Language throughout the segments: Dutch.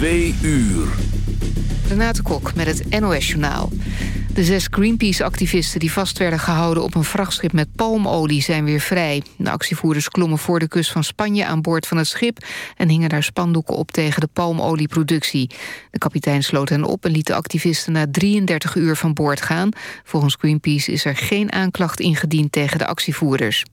Twee uur. Renate Kok met het NOS Journaal. De zes Greenpeace-activisten die vast werden gehouden op een vrachtschip met palmolie zijn weer vrij. De actievoerders klommen voor de kust van Spanje aan boord van het schip... en hingen daar spandoeken op tegen de palmolieproductie. De kapitein sloot hen op en liet de activisten na 33 uur van boord gaan. Volgens Greenpeace is er geen aanklacht ingediend tegen de actievoerders.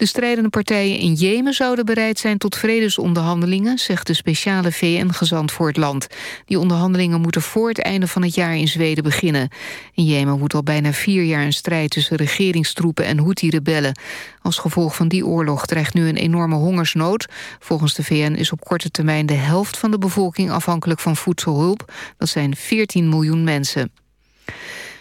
De strijdende partijen in Jemen zouden bereid zijn tot vredesonderhandelingen, zegt de speciale VN-gezant voor het land. Die onderhandelingen moeten voor het einde van het jaar in Zweden beginnen. In Jemen woedt al bijna vier jaar een strijd tussen regeringstroepen en Houthi-rebellen. Als gevolg van die oorlog dreigt nu een enorme hongersnood. Volgens de VN is op korte termijn de helft van de bevolking afhankelijk van voedselhulp. Dat zijn 14 miljoen mensen.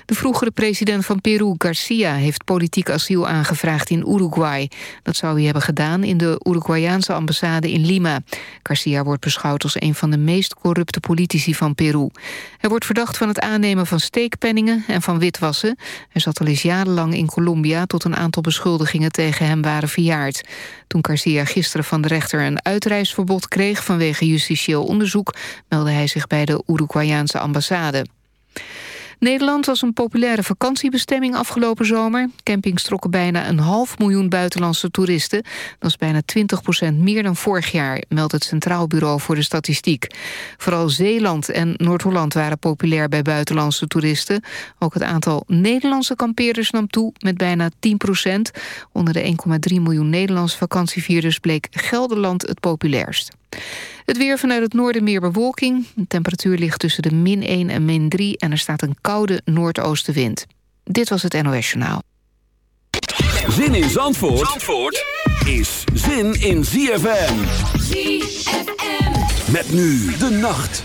De vroegere president van Peru, Garcia, heeft politiek asiel aangevraagd in Uruguay. Dat zou hij hebben gedaan in de Uruguayaanse ambassade in Lima. Garcia wordt beschouwd als een van de meest corrupte politici van Peru. Hij wordt verdacht van het aannemen van steekpenningen en van witwassen. Hij zat al eens jarenlang in Colombia tot een aantal beschuldigingen tegen hem waren verjaard. Toen Garcia gisteren van de rechter een uitreisverbod kreeg vanwege justitieel onderzoek, meldde hij zich bij de Uruguayaanse ambassade. Nederland was een populaire vakantiebestemming afgelopen zomer. Campings trokken bijna een half miljoen buitenlandse toeristen. Dat is bijna 20% meer dan vorig jaar, meldt het Centraal Bureau voor de Statistiek. Vooral Zeeland en Noord-Holland waren populair bij buitenlandse toeristen. Ook het aantal Nederlandse kampeerders nam toe met bijna 10% Onder de 1,3 miljoen Nederlandse vakantievierders bleek Gelderland het populairst. Het weer vanuit het noorden meer bewolking. De temperatuur ligt tussen de min 1 en min 3... en er staat een koude noordoostenwind. Dit was het NOS Journaal. Zin in Zandvoort, Zandvoort is zin in ZFM. ZFM. Met nu de nacht.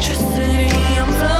electricity. I'm flying.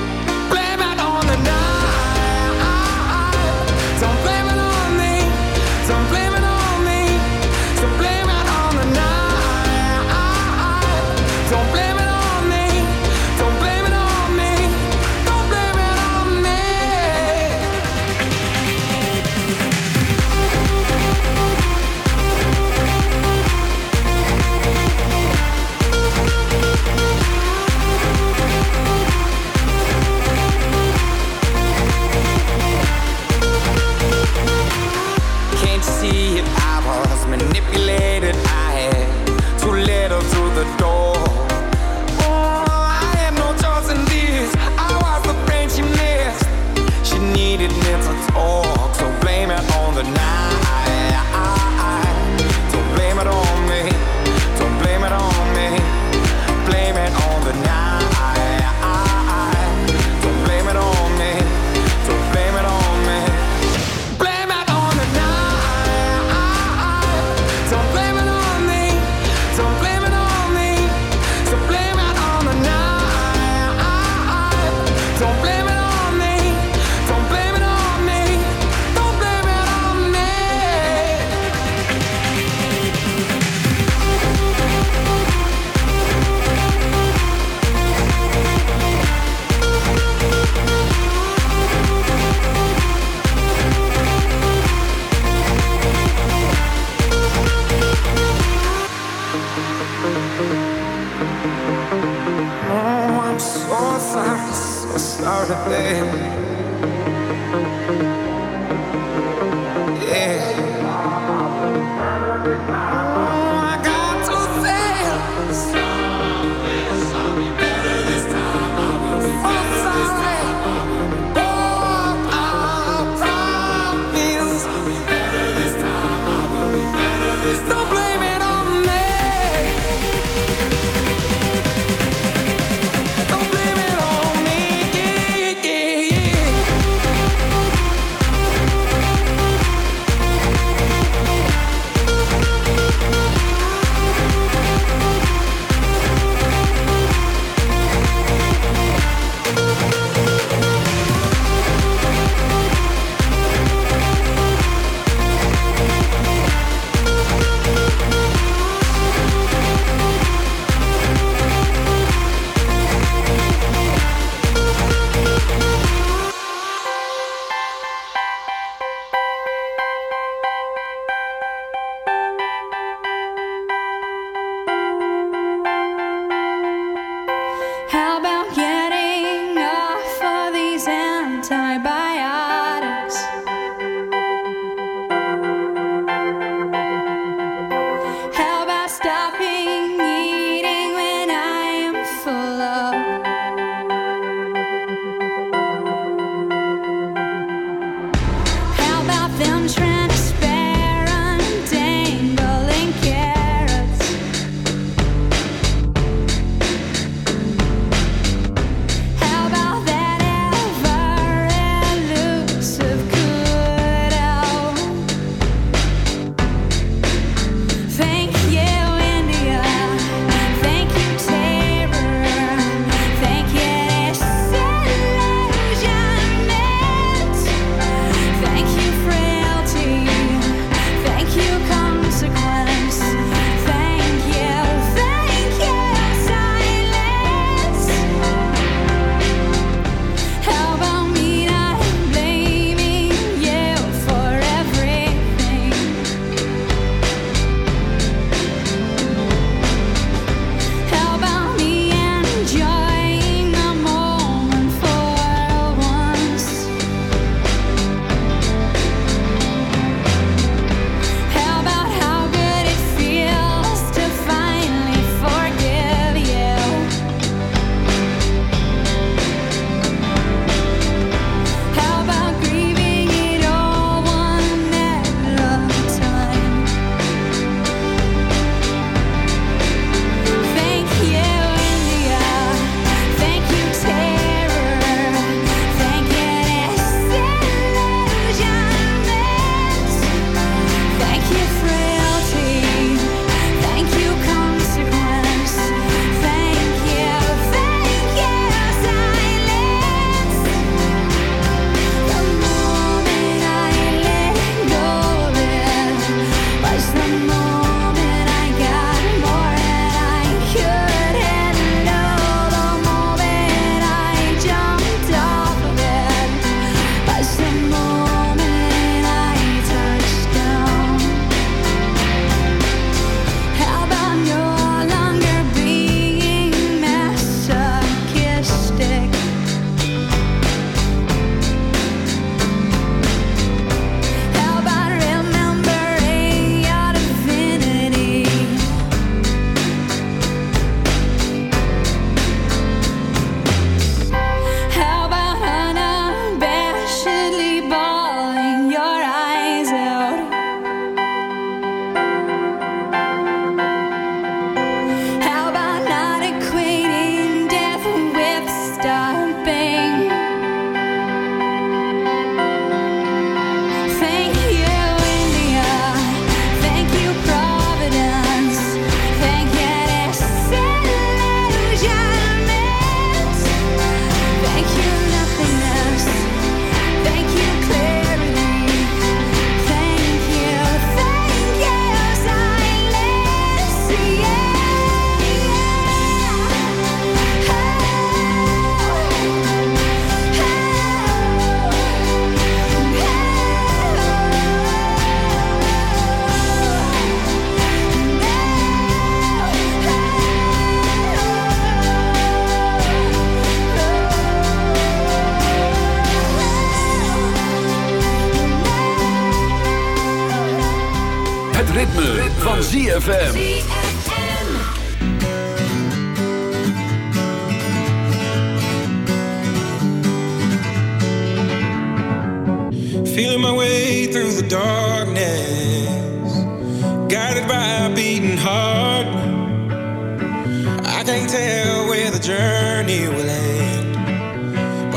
the day.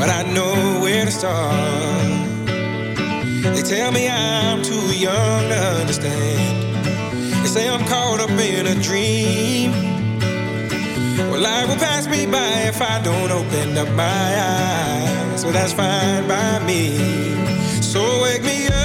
but I know where to start. They tell me I'm too young to understand. They say I'm caught up in a dream. Well, life will pass me by if I don't open up my eyes. Well, that's fine by me. So wake me up.